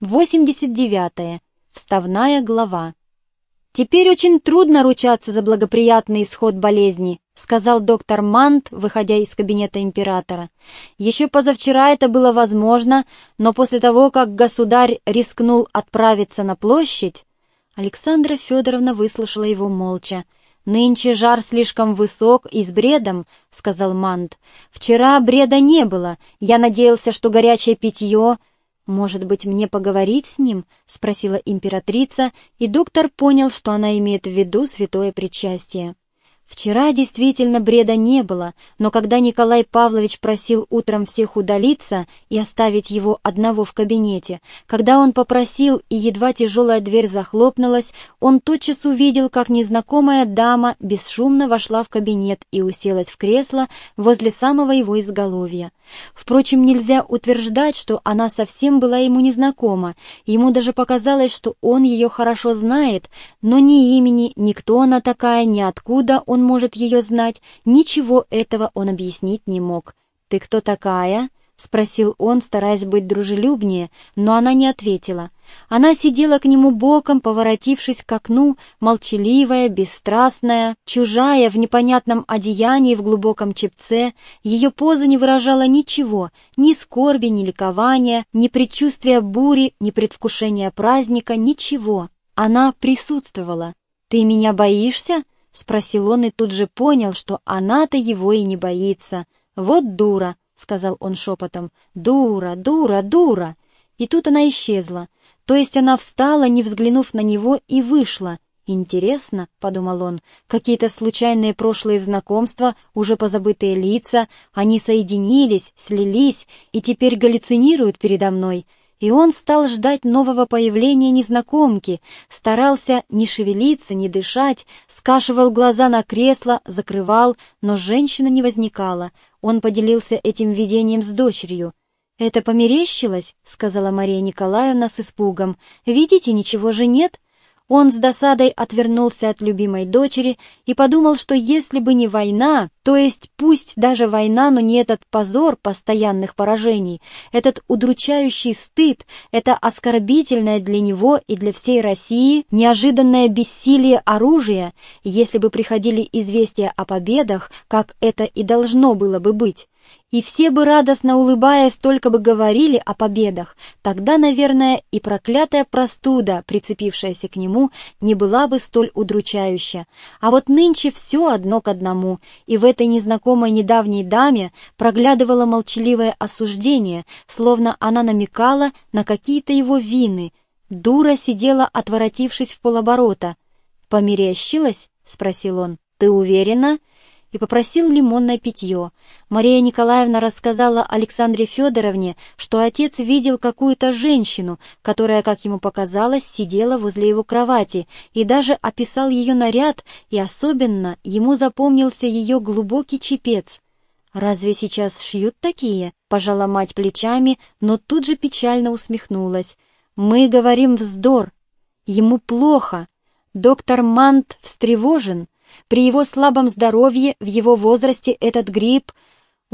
89. Вставная глава. «Теперь очень трудно ручаться за благоприятный исход болезни», сказал доктор Мант, выходя из кабинета императора. «Еще позавчера это было возможно, но после того, как государь рискнул отправиться на площадь...» Александра Федоровна выслушала его молча. «Нынче жар слишком высок и с бредом», — сказал Мант. «Вчера бреда не было. Я надеялся, что горячее питье...» «Может быть, мне поговорить с ним?» — спросила императрица, и доктор понял, что она имеет в виду святое причастие. Вчера действительно бреда не было, но когда Николай Павлович просил утром всех удалиться и оставить его одного в кабинете, когда он попросил, и едва тяжелая дверь захлопнулась, он тотчас увидел, как незнакомая дама бесшумно вошла в кабинет и уселась в кресло возле самого его изголовья. Впрочем, нельзя утверждать, что она совсем была ему незнакома, ему даже показалось, что он ее хорошо знает, но ни имени, ни кто она такая, ни откуда он может ее знать, ничего этого он объяснить не мог. «Ты кто такая?» — спросил он, стараясь быть дружелюбнее, но она не ответила. Она сидела к нему боком, поворотившись к окну, молчаливая, бесстрастная, чужая, в непонятном одеянии, в глубоком чепце. Ее поза не выражала ничего, ни скорби, ни ликования, ни предчувствия бури, ни предвкушения праздника, ничего. Она присутствовала. «Ты меня боишься?» — спросил он и тут же понял, что она-то его и не боится. «Вот дура!» — сказал он шепотом. «Дура, дура, дура!» И тут она исчезла. То есть она встала, не взглянув на него, и вышла. «Интересно», — подумал он, — «какие-то случайные прошлые знакомства, уже позабытые лица, они соединились, слились и теперь галлюцинируют передо мной» и он стал ждать нового появления незнакомки, старался не шевелиться, не дышать, скашивал глаза на кресло, закрывал, но женщина не возникала. Он поделился этим видением с дочерью. «Это померещилось?» — сказала Мария Николаевна с испугом. «Видите, ничего же нет?» Он с досадой отвернулся от любимой дочери и подумал, что если бы не война, то есть пусть даже война, но не этот позор постоянных поражений, этот удручающий стыд, это оскорбительное для него и для всей России неожиданное бессилие оружия, если бы приходили известия о победах, как это и должно было бы быть, и все бы радостно улыбаясь только бы говорили о победах, тогда, наверное, и проклятая простуда, прицепившаяся к нему, не была бы столь удручающая. А вот нынче все одно к одному, и в этой незнакомой недавней даме проглядывало молчаливое осуждение, словно она намекала на какие-то его вины. Дура сидела, отворотившись в полоборота. «Померещилась?» — спросил он. «Ты уверена?» И попросил лимонное питье. Мария Николаевна рассказала Александре Федоровне, что отец видел какую-то женщину, которая, как ему показалось, сидела возле его кровати, и даже описал ее наряд, и особенно ему запомнился ее глубокий чепец. «Разве сейчас шьют такие?» — пожала мать плечами, но тут же печально усмехнулась. «Мы говорим вздор. Ему плохо. Доктор Мант встревожен». При его слабом здоровье, в его возрасте этот грипп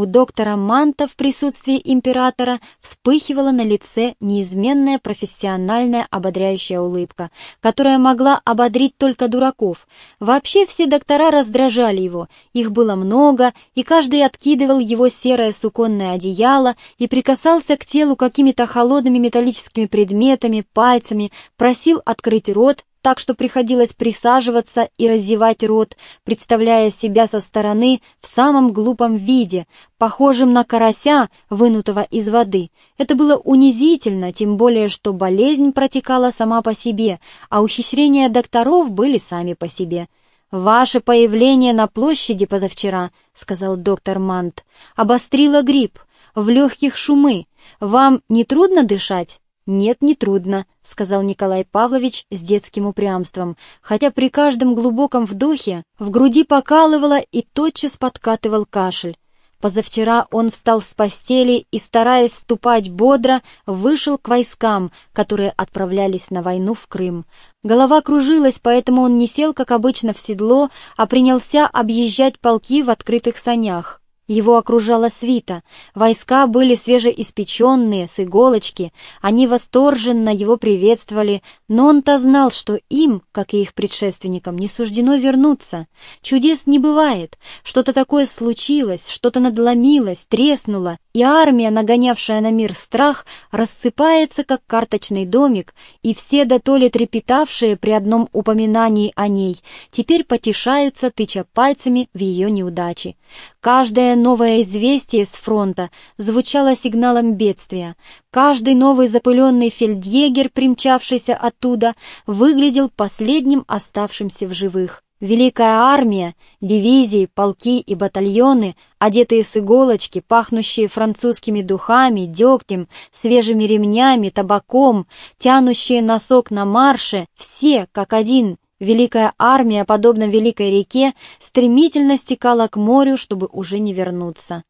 у доктора Манта в присутствии императора вспыхивала на лице неизменная профессиональная ободряющая улыбка, которая могла ободрить только дураков. Вообще все доктора раздражали его, их было много, и каждый откидывал его серое суконное одеяло и прикасался к телу какими-то холодными металлическими предметами, пальцами, просил открыть рот, так что приходилось присаживаться и разевать рот, представляя себя со стороны в самом глупом виде, похожим на карася, вынутого из воды. Это было унизительно, тем более, что болезнь протекала сама по себе, а ухищрения докторов были сами по себе. «Ваше появление на площади позавчера», — сказал доктор Мант, — «обострило грипп, в легких шумы. Вам не трудно дышать?» «Нет, не трудно», — сказал Николай Павлович с детским упрямством, хотя при каждом глубоком вдохе в груди покалывало и тотчас подкатывал кашель. Позавчера он встал с постели и, стараясь ступать бодро, вышел к войскам, которые отправлялись на войну в Крым. Голова кружилась, поэтому он не сел, как обычно, в седло, а принялся объезжать полки в открытых санях. Его окружала свита. Войска были свежеиспеченные, с иголочки. Они восторженно его приветствовали, но он-то знал, что им, как и их предшественникам, не суждено вернуться. Чудес не бывает. Что-то такое случилось, что-то надломилось, треснуло, и армия, нагонявшая на мир страх, рассыпается, как карточный домик, и все дотоле трепетавшие при одном упоминании о ней, теперь потешаются, тыча пальцами в ее неудачи. Каждое новое известие с фронта звучало сигналом бедствия. Каждый новый запыленный фельдъегер, примчавшийся оттуда, выглядел последним оставшимся в живых. Великая армия, дивизии, полки и батальоны, одетые с иголочки, пахнущие французскими духами, дегтем, свежими ремнями, табаком, тянущие носок на марше, все, как один, Великая армия, подобно великой реке, стремительно стекала к морю, чтобы уже не вернуться.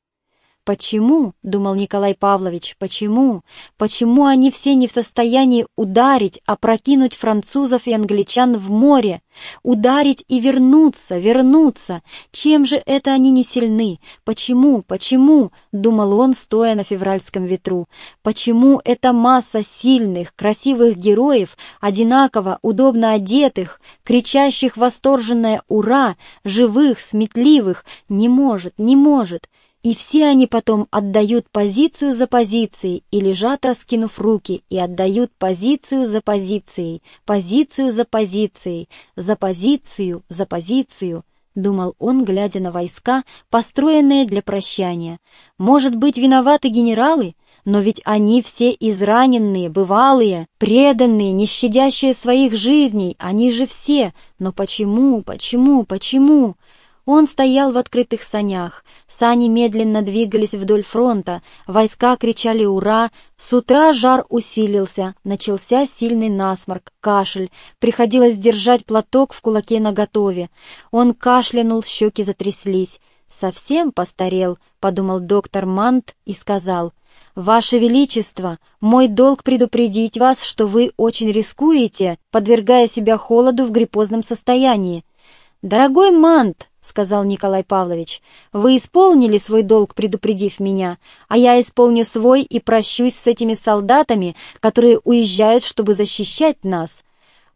«Почему?» — думал Николай Павлович. «Почему? Почему они все не в состоянии ударить, опрокинуть французов и англичан в море? Ударить и вернуться, вернуться? Чем же это они не сильны? Почему? Почему?» — думал он, стоя на февральском ветру. «Почему эта масса сильных, красивых героев, одинаково, удобно одетых, кричащих восторженное «Ура!», живых, сметливых, не может, не может?» И все они потом отдают позицию за позицией и лежат, раскинув руки, и отдают позицию за позицией, позицию за позицией, за позицию, за позицию, думал он, глядя на войска, построенные для прощания. Может быть, виноваты генералы? Но ведь они все израненные, бывалые, преданные, не щадящие своих жизней, они же все. Но почему, почему, почему? Он стоял в открытых санях, сани медленно двигались вдоль фронта, войска кричали «Ура!», с утра жар усилился, начался сильный насморк, кашель, приходилось держать платок в кулаке наготове. Он кашлянул, щеки затряслись. «Совсем постарел», — подумал доктор Мант и сказал, «Ваше Величество, мой долг предупредить вас, что вы очень рискуете, подвергая себя холоду в гриппозном состоянии. Дорогой Мант, — сказал Николай Павлович, — «вы исполнили свой долг, предупредив меня, а я исполню свой и прощусь с этими солдатами, которые уезжают, чтобы защищать нас».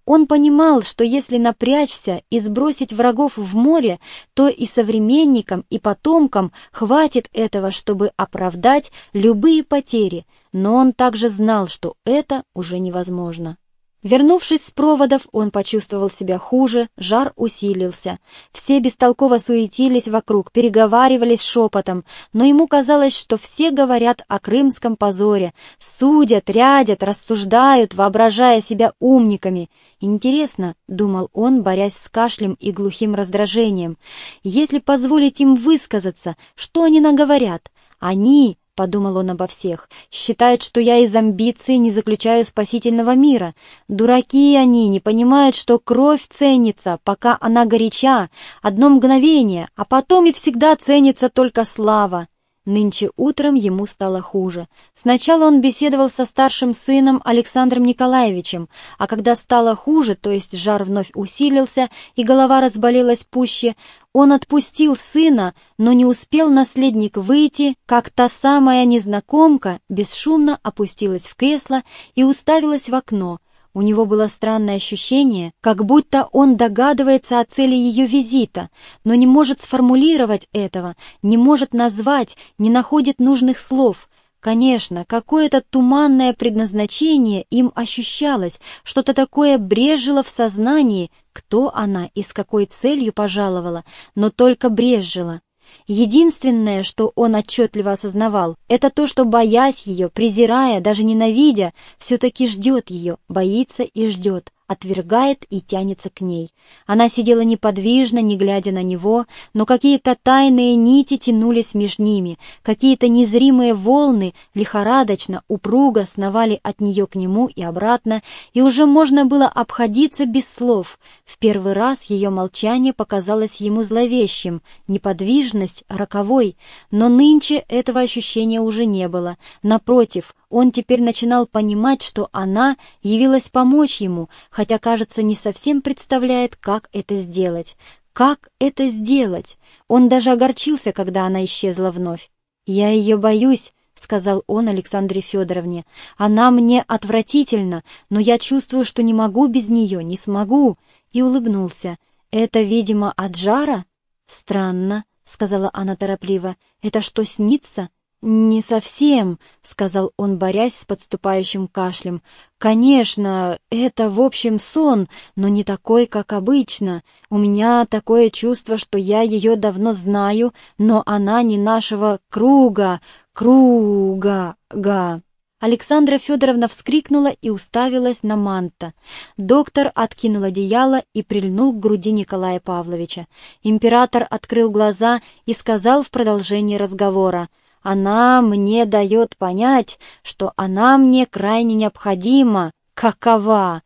Он понимал, что если напрячься и сбросить врагов в море, то и современникам, и потомкам хватит этого, чтобы оправдать любые потери, но он также знал, что это уже невозможно. Вернувшись с проводов, он почувствовал себя хуже, жар усилился. Все бестолково суетились вокруг, переговаривались шепотом, но ему казалось, что все говорят о крымском позоре, судят, рядят, рассуждают, воображая себя умниками. «Интересно», — думал он, борясь с кашлем и глухим раздражением, «если позволить им высказаться, что они наговорят? Они, — подумал он обо всех, — считают, что я из амбиции не заключаю спасительного мира. Дураки они, не понимают, что кровь ценится, пока она горяча, одно мгновение, а потом и всегда ценится только слава. Нынче утром ему стало хуже. Сначала он беседовал со старшим сыном Александром Николаевичем, а когда стало хуже, то есть жар вновь усилился и голова разболелась пуще, он отпустил сына, но не успел наследник выйти, как та самая незнакомка бесшумно опустилась в кресло и уставилась в окно, у него было странное ощущение, как будто он догадывается о цели ее визита, но не может сформулировать этого, не может назвать, не находит нужных слов. Конечно, какое-то туманное предназначение им ощущалось, что-то такое брежило в сознании, кто она и с какой целью пожаловала, но только брежило. Единственное, что он отчетливо осознавал, это то, что, боясь ее, презирая, даже ненавидя, все-таки ждет ее, боится и ждет отвергает и тянется к ней. Она сидела неподвижно, не глядя на него, но какие-то тайные нити тянулись между ними, какие-то незримые волны лихорадочно, упруго сновали от нее к нему и обратно, и уже можно было обходиться без слов. В первый раз ее молчание показалось ему зловещим, неподвижность роковой, но нынче этого ощущения уже не было. Напротив, он теперь начинал понимать, что она явилась помочь ему, хотя, кажется, не совсем представляет, как это сделать. Как это сделать? Он даже огорчился, когда она исчезла вновь. «Я ее боюсь», — сказал он Александре Федоровне. «Она мне отвратительна, но я чувствую, что не могу без нее, не смогу», и улыбнулся. «Это, видимо, от жара?» «Странно», — сказала она торопливо. «Это что, снится?» «Не совсем», — сказал он, борясь с подступающим кашлем. «Конечно, это, в общем, сон, но не такой, как обычно. У меня такое чувство, что я ее давно знаю, но она не нашего круга, круга, га». Александра Федоровна вскрикнула и уставилась на манта. Доктор откинул одеяло и прильнул к груди Николая Павловича. Император открыл глаза и сказал в продолжении разговора — она мне дает понять, что она мне крайне необходима. Какова?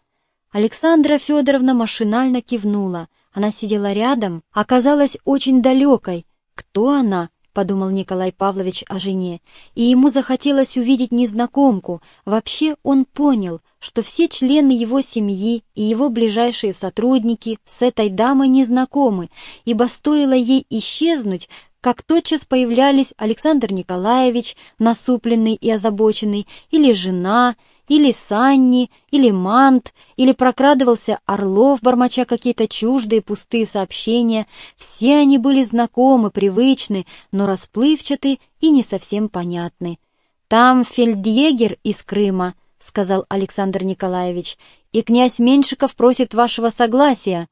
Александра Федоровна машинально кивнула. Она сидела рядом, оказалась очень далекой. Кто она? — подумал Николай Павлович о жене, и ему захотелось увидеть незнакомку. Вообще он понял, что все члены его семьи и его ближайшие сотрудники с этой дамой не знакомы, ибо стоило ей исчезнуть, как тотчас появлялись Александр Николаевич, насупленный и озабоченный, или жена, или Санни, или Мант, или прокрадывался Орлов, бормоча какие-то чуждые пустые сообщения. Все они были знакомы, привычны, но расплывчаты и не совсем понятны. «Там фельдъегер из Крыма», — сказал Александр Николаевич, «и князь Меньшиков просит вашего согласия».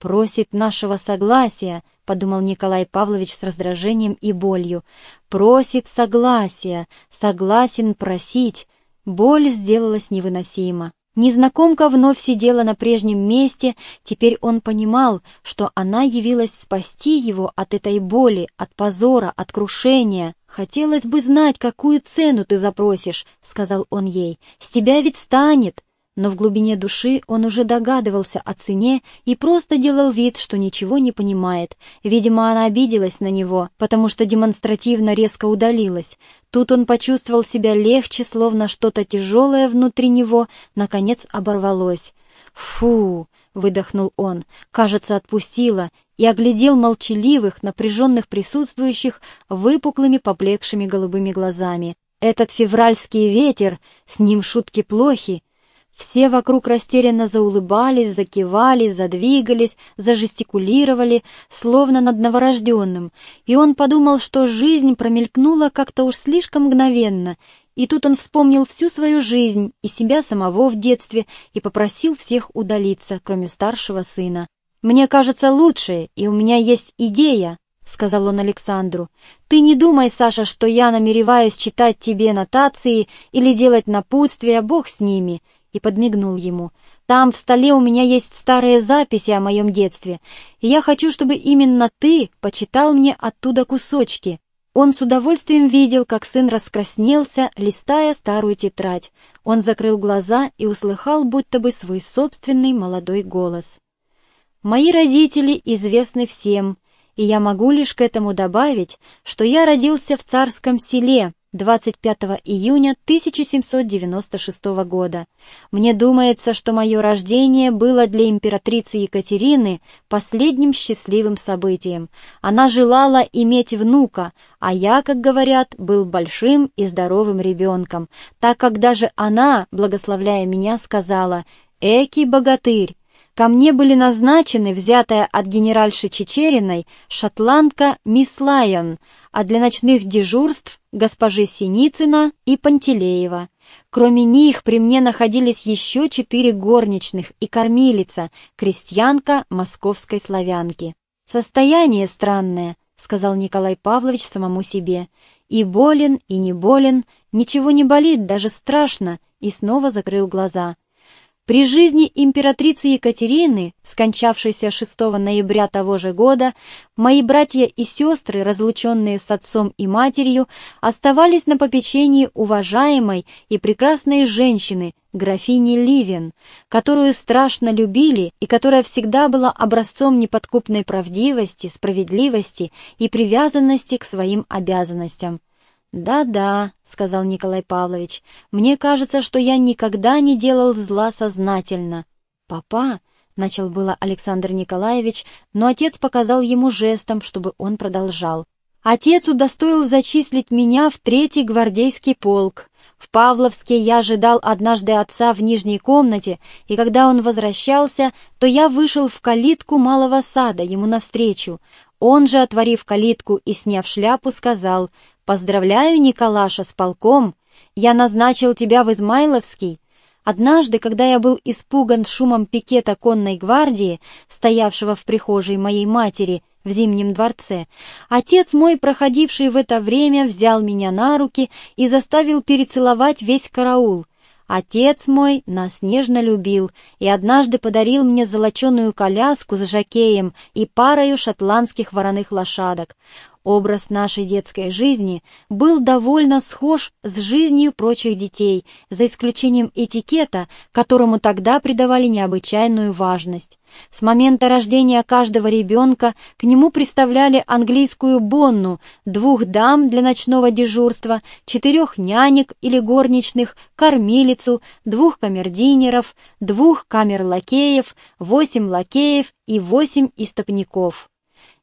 «Просит нашего согласия», — подумал Николай Павлович с раздражением и болью. «Просит согласия, согласен просить». Боль сделалась невыносима. Незнакомка вновь сидела на прежнем месте, теперь он понимал, что она явилась спасти его от этой боли, от позора, от крушения. «Хотелось бы знать, какую цену ты запросишь», — сказал он ей. «С тебя ведь станет» но в глубине души он уже догадывался о цене и просто делал вид, что ничего не понимает. Видимо, она обиделась на него, потому что демонстративно резко удалилась. Тут он почувствовал себя легче, словно что-то тяжелое внутри него наконец оборвалось. «Фу!» — выдохнул он, кажется, отпустила, и оглядел молчаливых, напряженных присутствующих выпуклыми поблекшими голубыми глазами. «Этот февральский ветер, с ним шутки плохи!» Все вокруг растерянно заулыбались, закивали, задвигались, зажестикулировали, словно над новорожденным, и он подумал, что жизнь промелькнула как-то уж слишком мгновенно, и тут он вспомнил всю свою жизнь и себя самого в детстве и попросил всех удалиться, кроме старшего сына. «Мне кажется лучше, и у меня есть идея», — сказал он Александру. «Ты не думай, Саша, что я намереваюсь читать тебе нотации или делать напутствия, бог с ними и подмигнул ему. «Там в столе у меня есть старые записи о моем детстве, и я хочу, чтобы именно ты почитал мне оттуда кусочки». Он с удовольствием видел, как сын раскраснелся, листая старую тетрадь. Он закрыл глаза и услыхал будто бы свой собственный молодой голос. «Мои родители известны всем, и я могу лишь к этому добавить, что я родился в царском селе, 25 июня 1796 года. Мне думается, что мое рождение было для императрицы Екатерины последним счастливым событием. Она желала иметь внука, а я, как говорят, был большим и здоровым ребенком, так как даже она, благословляя меня, сказала «Эки богатырь, Ко мне были назначены, взятая от генеральши Чечериной, шотландка мисс Лайон, а для ночных дежурств госпожи Синицына и Пантелеева. Кроме них при мне находились еще четыре горничных и кормилица, крестьянка московской славянки. «Состояние странное», — сказал Николай Павлович самому себе. «И болен, и не болен, ничего не болит, даже страшно», и снова закрыл глаза. При жизни императрицы Екатерины, скончавшейся 6 ноября того же года, мои братья и сестры, разлученные с отцом и матерью, оставались на попечении уважаемой и прекрасной женщины, графини Ливен, которую страшно любили и которая всегда была образцом неподкупной правдивости, справедливости и привязанности к своим обязанностям. «Да-да», — сказал Николай Павлович, — «мне кажется, что я никогда не делал зла сознательно». «Папа», начал было Александр Николаевич, но отец показал ему жестом, чтобы он продолжал. Отец удостоил зачислить меня в третий гвардейский полк. В Павловске я ожидал однажды отца в нижней комнате, и когда он возвращался, то я вышел в калитку малого сада ему навстречу. Он же, отворив калитку и сняв шляпу, сказал «Поздравляю, Николаша, с полком. Я назначил тебя в Измайловский». Однажды, когда я был испуган шумом пикета конной гвардии, стоявшего в прихожей моей матери, в Зимнем дворце, отец мой, проходивший в это время, взял меня на руки и заставил перецеловать весь караул. Отец мой нас нежно любил и однажды подарил мне золоченую коляску с жакеем и парою шотландских вороных лошадок. Образ нашей детской жизни был довольно схож с жизнью прочих детей, за исключением этикета, которому тогда придавали необычайную важность. С момента рождения каждого ребенка к нему представляли английскую бонну, двух дам для ночного дежурства, четырех нянек или горничных, кормилицу, двух камердинеров, двух камерлакеев, восемь лакеев и восемь истопников.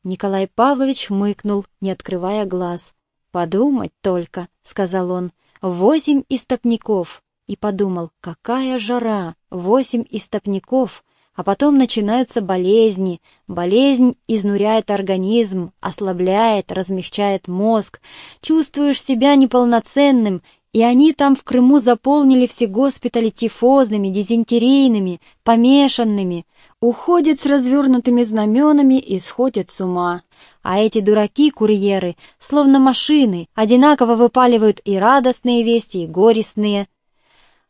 Николай Павлович хмыкнул, не открывая глаз. «Подумать только», — сказал он, — «восемь истопников». И подумал, какая жара, восемь истопников, а потом начинаются болезни. Болезнь изнуряет организм, ослабляет, размягчает мозг. Чувствуешь себя неполноценным, и они там в Крыму заполнили все госпитали тифозными, дизентерийными, помешанными. Уходят с развернутыми знаменами и сходят с ума. А эти дураки-курьеры, словно машины, одинаково выпаливают и радостные вести, и горестные.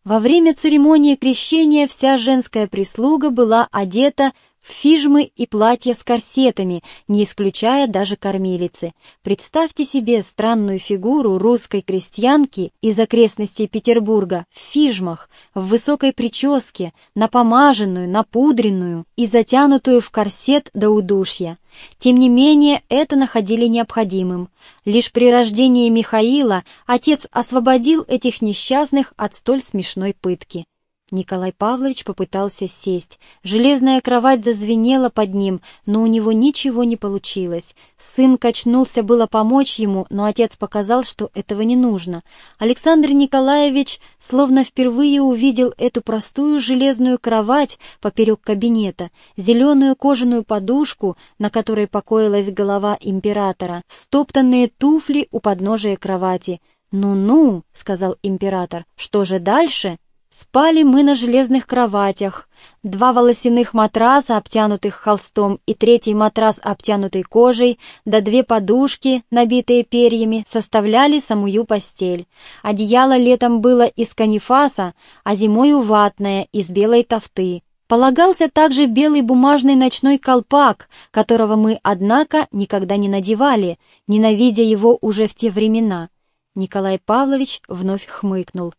Во время церемонии крещения вся женская прислуга была одета фижмы и платья с корсетами, не исключая даже кормилицы. Представьте себе странную фигуру русской крестьянки из окрестностей Петербурга в фижмах, в высокой прическе, напомаженную, напудренную и затянутую в корсет до удушья. Тем не менее, это находили необходимым. Лишь при рождении Михаила отец освободил этих несчастных от столь смешной пытки. Николай Павлович попытался сесть. Железная кровать зазвенела под ним, но у него ничего не получилось. Сын качнулся было помочь ему, но отец показал, что этого не нужно. Александр Николаевич словно впервые увидел эту простую железную кровать поперек кабинета, зеленую кожаную подушку, на которой покоилась голова императора, стоптанные туфли у подножия кровати. «Ну-ну», — сказал император, — «что же дальше?» Спали мы на железных кроватях. Два волосяных матраса, обтянутых холстом, и третий матрас, обтянутый кожей, да две подушки, набитые перьями, составляли самую постель. Одеяло летом было из канифаса, а зимою ватное, из белой тофты. Полагался также белый бумажный ночной колпак, которого мы, однако, никогда не надевали, ненавидя его уже в те времена. Николай Павлович вновь хмыкнул.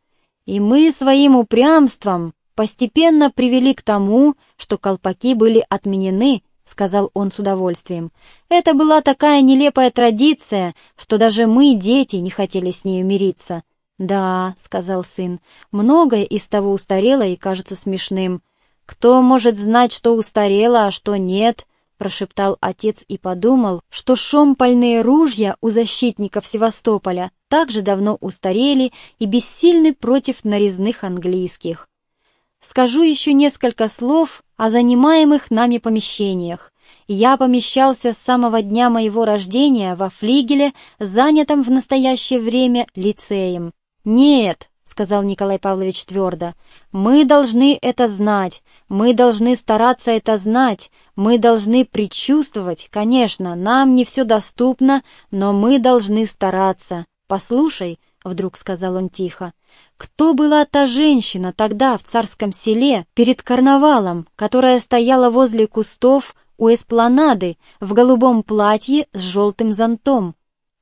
И мы своим упрямством постепенно привели к тому, что колпаки были отменены, сказал он с удовольствием. Это была такая нелепая традиция, что даже мы, дети, не хотели с нею мириться. «Да», — сказал сын, — «многое из того устарело и кажется смешным. Кто может знать, что устарело, а что нет?» — прошептал отец и подумал, что шомпольные ружья у защитников Севастополя также давно устарели и бессильны против нарезных английских. Скажу еще несколько слов о занимаемых нами помещениях. Я помещался с самого дня моего рождения во флигеле, занятом в настоящее время лицеем. Нет, — сказал Николай Павлович твердо. «Мы должны это знать, мы должны стараться это знать, мы должны предчувствовать, конечно, нам не все доступно, но мы должны стараться. Послушай, — вдруг сказал он тихо, — кто была та женщина тогда в царском селе перед карнавалом, которая стояла возле кустов у эспланады в голубом платье с желтым зонтом?»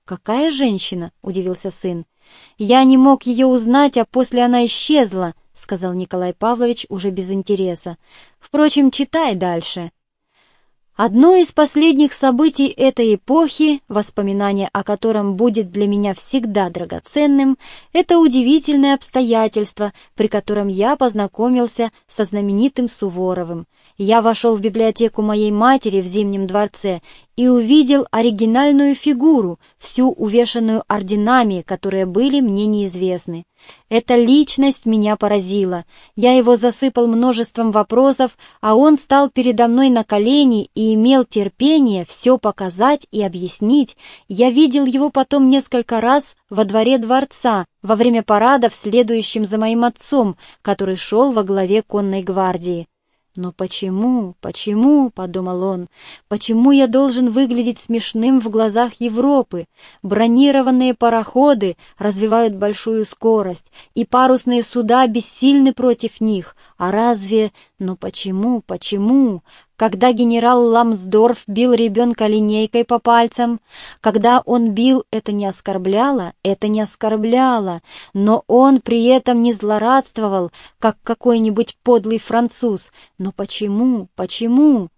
«Какая женщина?» — удивился сын. «Я не мог ее узнать, а после она исчезла», — сказал Николай Павлович уже без интереса. «Впрочем, читай дальше». Одно из последних событий этой эпохи, воспоминание о котором будет для меня всегда драгоценным, это удивительное обстоятельство, при котором я познакомился со знаменитым Суворовым. Я вошел в библиотеку моей матери в Зимнем дворце и увидел оригинальную фигуру, всю увешанную орденами, которые были мне неизвестны. Эта личность меня поразила. Я его засыпал множеством вопросов, а он стал передо мной на колени и имел терпение все показать и объяснить. Я видел его потом несколько раз во дворе дворца, во время парадов, следующим за моим отцом, который шел во главе конной гвардии. «Но почему, почему, — подумал он, — почему я должен выглядеть смешным в глазах Европы? Бронированные пароходы развивают большую скорость, и парусные суда бессильны против них. А разве... Но почему, почему? Когда генерал Ламсдорф бил ребенка линейкой по пальцам, когда он бил, это не оскорбляло, это не оскорбляло, но он при этом не злорадствовал, как какой-нибудь подлый француз. Но почему, почему?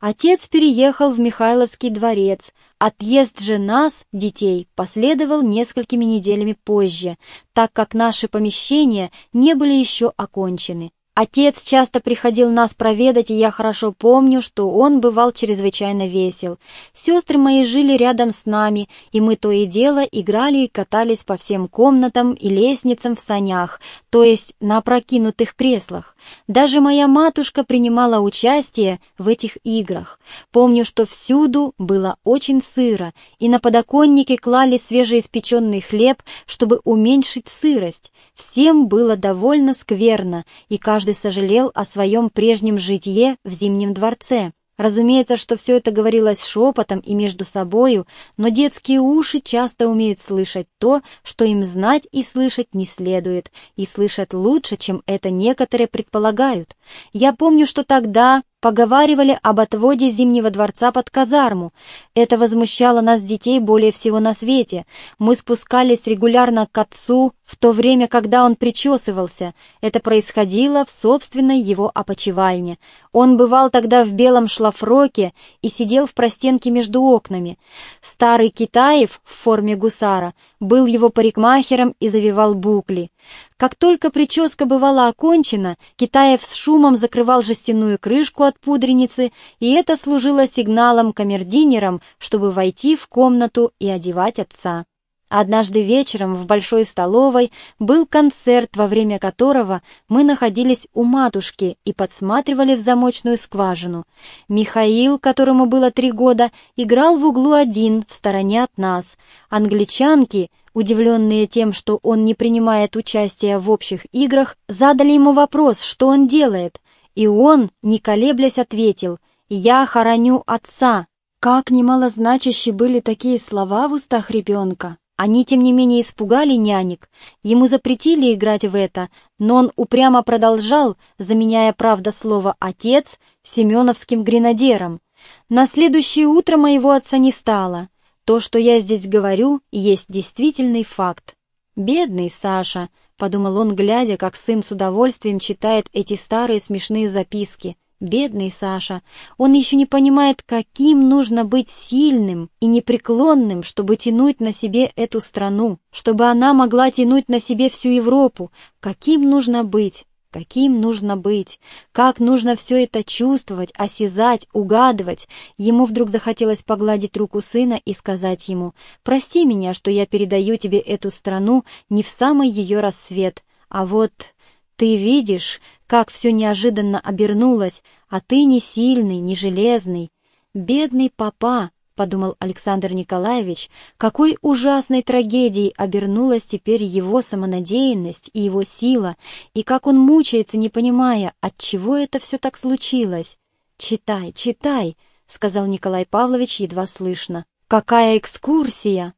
Отец переехал в Михайловский дворец. Отъезд же нас, детей, последовал несколькими неделями позже, так как наши помещения не были еще окончены. Отец часто приходил нас проведать, и я хорошо помню, что он бывал чрезвычайно весел. Сестры мои жили рядом с нами, и мы то и дело играли и катались по всем комнатам и лестницам в санях, то есть на опрокинутых креслах. Даже моя матушка принимала участие в этих играх. Помню, что всюду было очень сыро, и на подоконнике клали свежеиспеченный хлеб, чтобы уменьшить сырость. Всем было довольно скверно, и каждый каждый сожалел о своем прежнем житье в Зимнем дворце. Разумеется, что все это говорилось шепотом и между собою, но детские уши часто умеют слышать то, что им знать и слышать не следует, и слышат лучше, чем это некоторые предполагают. Я помню, что тогда, поговаривали об отводе Зимнего дворца под казарму. Это возмущало нас, детей, более всего на свете. Мы спускались регулярно к отцу в то время, когда он причесывался. Это происходило в собственной его опочивальне. Он бывал тогда в белом шлафроке и сидел в простенке между окнами. Старый Китаев в форме гусара был его парикмахером и завивал букли. Как только прическа бывала окончена, Китаев с шумом закрывал жестяную крышку от пудреницы, и это служило сигналом камердинерам, чтобы войти в комнату и одевать отца. Однажды вечером в большой столовой был концерт, во время которого мы находились у матушки и подсматривали в замочную скважину. Михаил, которому было три года, играл в углу один, в стороне от нас. Англичанки, удивленные тем, что он не принимает участия в общих играх, задали ему вопрос, что он делает, и он, не колеблясь, ответил «Я хороню отца». Как немалозначащие были такие слова в устах ребенка! Они, тем не менее, испугали нянек. Ему запретили играть в это, но он упрямо продолжал, заменяя, правда, слово «отец» семеновским гренадером. На следующее утро моего отца не стало. То, что я здесь говорю, есть действительный факт. «Бедный Саша», — подумал он, глядя, как сын с удовольствием читает эти старые смешные записки — Бедный Саша, он еще не понимает, каким нужно быть сильным и непреклонным, чтобы тянуть на себе эту страну, чтобы она могла тянуть на себе всю Европу. Каким нужно быть, каким нужно быть, как нужно все это чувствовать, осязать, угадывать. Ему вдруг захотелось погладить руку сына и сказать ему, «Прости меня, что я передаю тебе эту страну не в самый ее рассвет, а вот ты видишь, как все неожиданно обернулось, а ты не сильный, не железный. Бедный папа, — подумал Александр Николаевич, какой ужасной трагедией обернулась теперь его самонадеянность и его сила, и как он мучается, не понимая, от чего это все так случилось. «Читай, читай», — сказал Николай Павлович едва слышно. «Какая экскурсия!»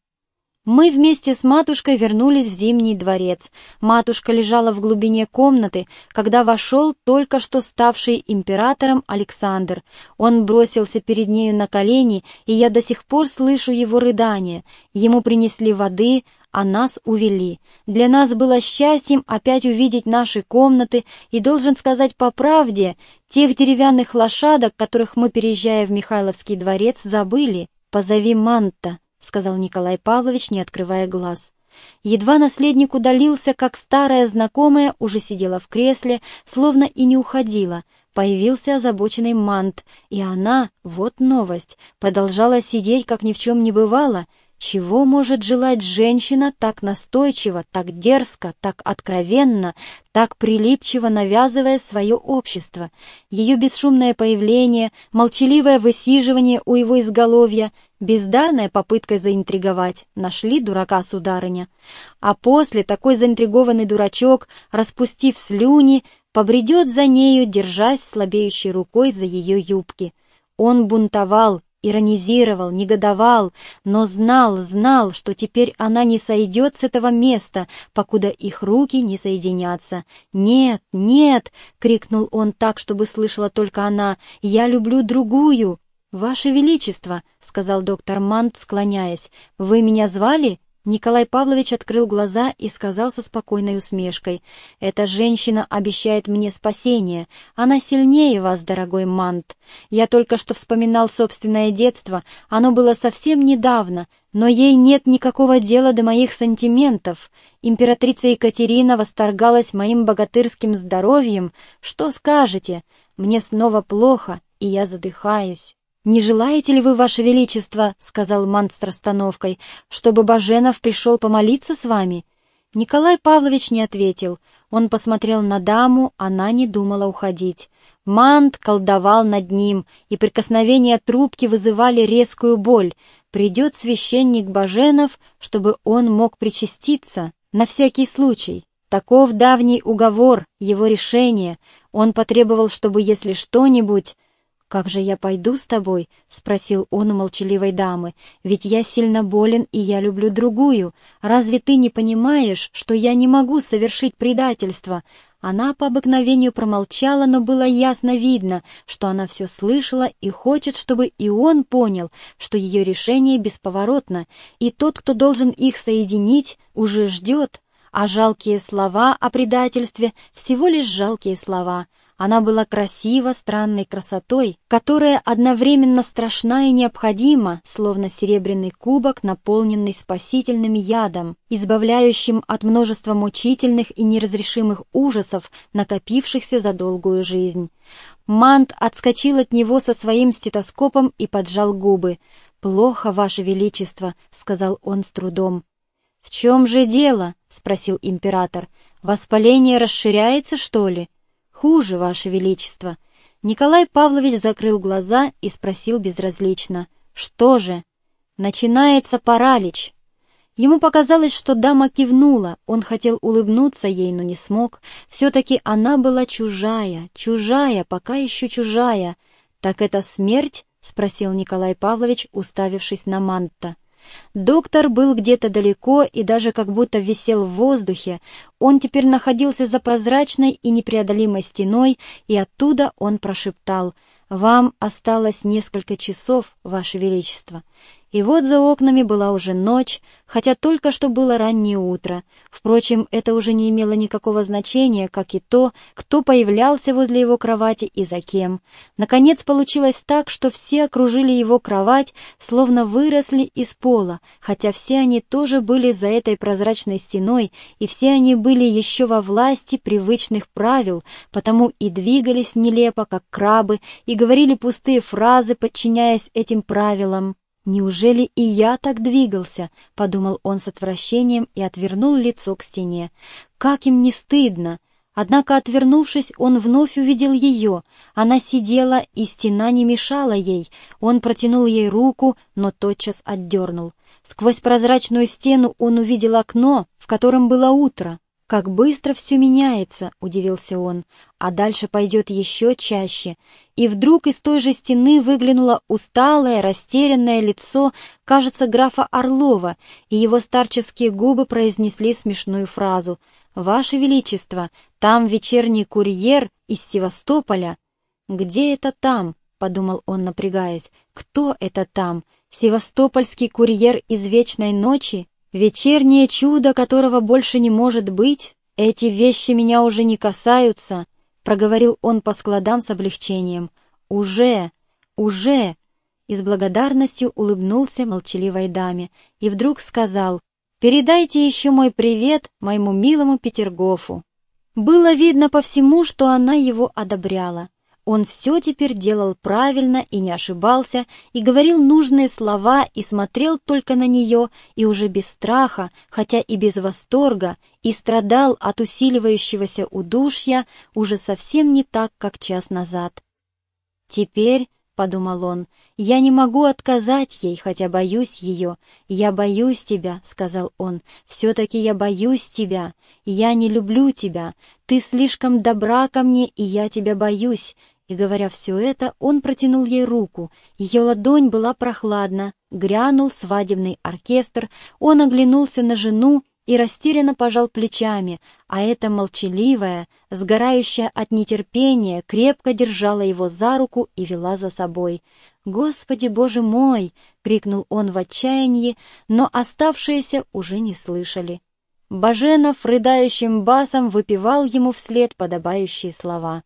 Мы вместе с матушкой вернулись в Зимний дворец. Матушка лежала в глубине комнаты, когда вошел только что ставший императором Александр. Он бросился перед нею на колени, и я до сих пор слышу его рыдания. Ему принесли воды, а нас увели. Для нас было счастьем опять увидеть наши комнаты, и, должен сказать по правде, тех деревянных лошадок, которых мы, переезжая в Михайловский дворец, забыли. «Позови Манта», — сказал Николай Павлович, не открывая глаз. Едва наследник удалился, как старая знакомая уже сидела в кресле, словно и не уходила. Появился озабоченный мант, и она, вот новость, продолжала сидеть, как ни в чем не бывало. Чего может желать женщина так настойчиво, так дерзко, так откровенно, так прилипчиво навязывая свое общество? Ее бесшумное появление, молчаливое высиживание у его изголовья, бездарная попытка заинтриговать, нашли дурака сударыня. А после такой заинтригованный дурачок, распустив слюни, побредет за нею, держась слабеющей рукой за ее юбки. Он бунтовал, иронизировал, негодовал, но знал, знал, что теперь она не сойдет с этого места, покуда их руки не соединятся. «Нет, нет!» — крикнул он так, чтобы слышала только она. «Я люблю другую!» «Ваше Величество!» — сказал доктор Мант, склоняясь. «Вы меня звали?» Николай Павлович открыл глаза и сказал со спокойной усмешкой, «Эта женщина обещает мне спасение. Она сильнее вас, дорогой Мант. Я только что вспоминал собственное детство. Оно было совсем недавно, но ей нет никакого дела до моих сантиментов. Императрица Екатерина восторгалась моим богатырским здоровьем. Что скажете? Мне снова плохо, и я задыхаюсь». «Не желаете ли вы, Ваше Величество, — сказал Мант с расстановкой, — чтобы Баженов пришел помолиться с вами?» Николай Павлович не ответил. Он посмотрел на даму, она не думала уходить. Мант колдовал над ним, и прикосновения трубки вызывали резкую боль. Придет священник Баженов, чтобы он мог причаститься, на всякий случай. Таков давний уговор, его решение. Он потребовал, чтобы, если что-нибудь... «Как же я пойду с тобой?» — спросил он у молчаливой дамы. «Ведь я сильно болен, и я люблю другую. Разве ты не понимаешь, что я не могу совершить предательство?» Она по обыкновению промолчала, но было ясно видно, что она все слышала и хочет, чтобы и он понял, что ее решение бесповоротно, и тот, кто должен их соединить, уже ждет, а жалкие слова о предательстве — всего лишь жалкие слова — она была красива странной красотой, которая одновременно страшна и необходима, словно серебряный кубок, наполненный спасительным ядом, избавляющим от множества мучительных и неразрешимых ужасов, накопившихся за долгую жизнь. Мант отскочил от него со своим стетоскопом и поджал губы. «Плохо, Ваше Величество», — сказал он с трудом. «В чем же дело?» — спросил император. «Воспаление расширяется, что ли?» «Хуже, Ваше Величество!» Николай Павлович закрыл глаза и спросил безразлично. «Что же?» «Начинается паралич!» Ему показалось, что дама кивнула, он хотел улыбнуться ей, но не смог. Все-таки она была чужая, чужая, пока еще чужая. «Так это смерть?» — спросил Николай Павлович, уставившись на Манта. Доктор был где-то далеко и даже как будто висел в воздухе. Он теперь находился за прозрачной и непреодолимой стеной, и оттуда он прошептал «Вам осталось несколько часов, Ваше Величество». И вот за окнами была уже ночь, хотя только что было раннее утро. Впрочем, это уже не имело никакого значения, как и то, кто появлялся возле его кровати и за кем. Наконец получилось так, что все окружили его кровать, словно выросли из пола, хотя все они тоже были за этой прозрачной стеной, и все они были еще во власти привычных правил, потому и двигались нелепо, как крабы, и говорили пустые фразы, подчиняясь этим правилам. «Неужели и я так двигался?» — подумал он с отвращением и отвернул лицо к стене. «Как им не стыдно!» Однако, отвернувшись, он вновь увидел ее. Она сидела, и стена не мешала ей. Он протянул ей руку, но тотчас отдернул. Сквозь прозрачную стену он увидел окно, в котором было утро. «Как быстро все меняется!» — удивился он. «А дальше пойдет еще чаще». И вдруг из той же стены выглянуло усталое, растерянное лицо, кажется, графа Орлова, и его старческие губы произнесли смешную фразу. «Ваше Величество, там вечерний курьер из Севастополя». «Где это там?» — подумал он, напрягаясь. «Кто это там? Севастопольский курьер из Вечной ночи?» Вечернее чудо, которого больше не может быть, эти вещи меня уже не касаются, проговорил он по складам с облегчением. Уже, уже, и с благодарностью улыбнулся молчаливой даме, и вдруг сказал, «Передайте еще мой привет моему милому Петергофу». Было видно по всему, что она его одобряла. Он все теперь делал правильно и не ошибался, и говорил нужные слова, и смотрел только на нее, и уже без страха, хотя и без восторга, и страдал от усиливающегося удушья уже совсем не так, как час назад. Теперь — подумал он, — «я не могу отказать ей, хотя боюсь ее. Я боюсь тебя», — сказал он, — «все-таки я боюсь тебя. Я не люблю тебя. Ты слишком добра ко мне, и я тебя боюсь». И, говоря все это, он протянул ей руку. Ее ладонь была прохладна. Грянул свадебный оркестр. Он оглянулся на жену, и растерянно пожал плечами, а эта молчаливая, сгорающая от нетерпения, крепко держала его за руку и вела за собой. «Господи, Боже мой!» — крикнул он в отчаянии, но оставшиеся уже не слышали. Баженов рыдающим басом выпивал ему вслед подобающие слова.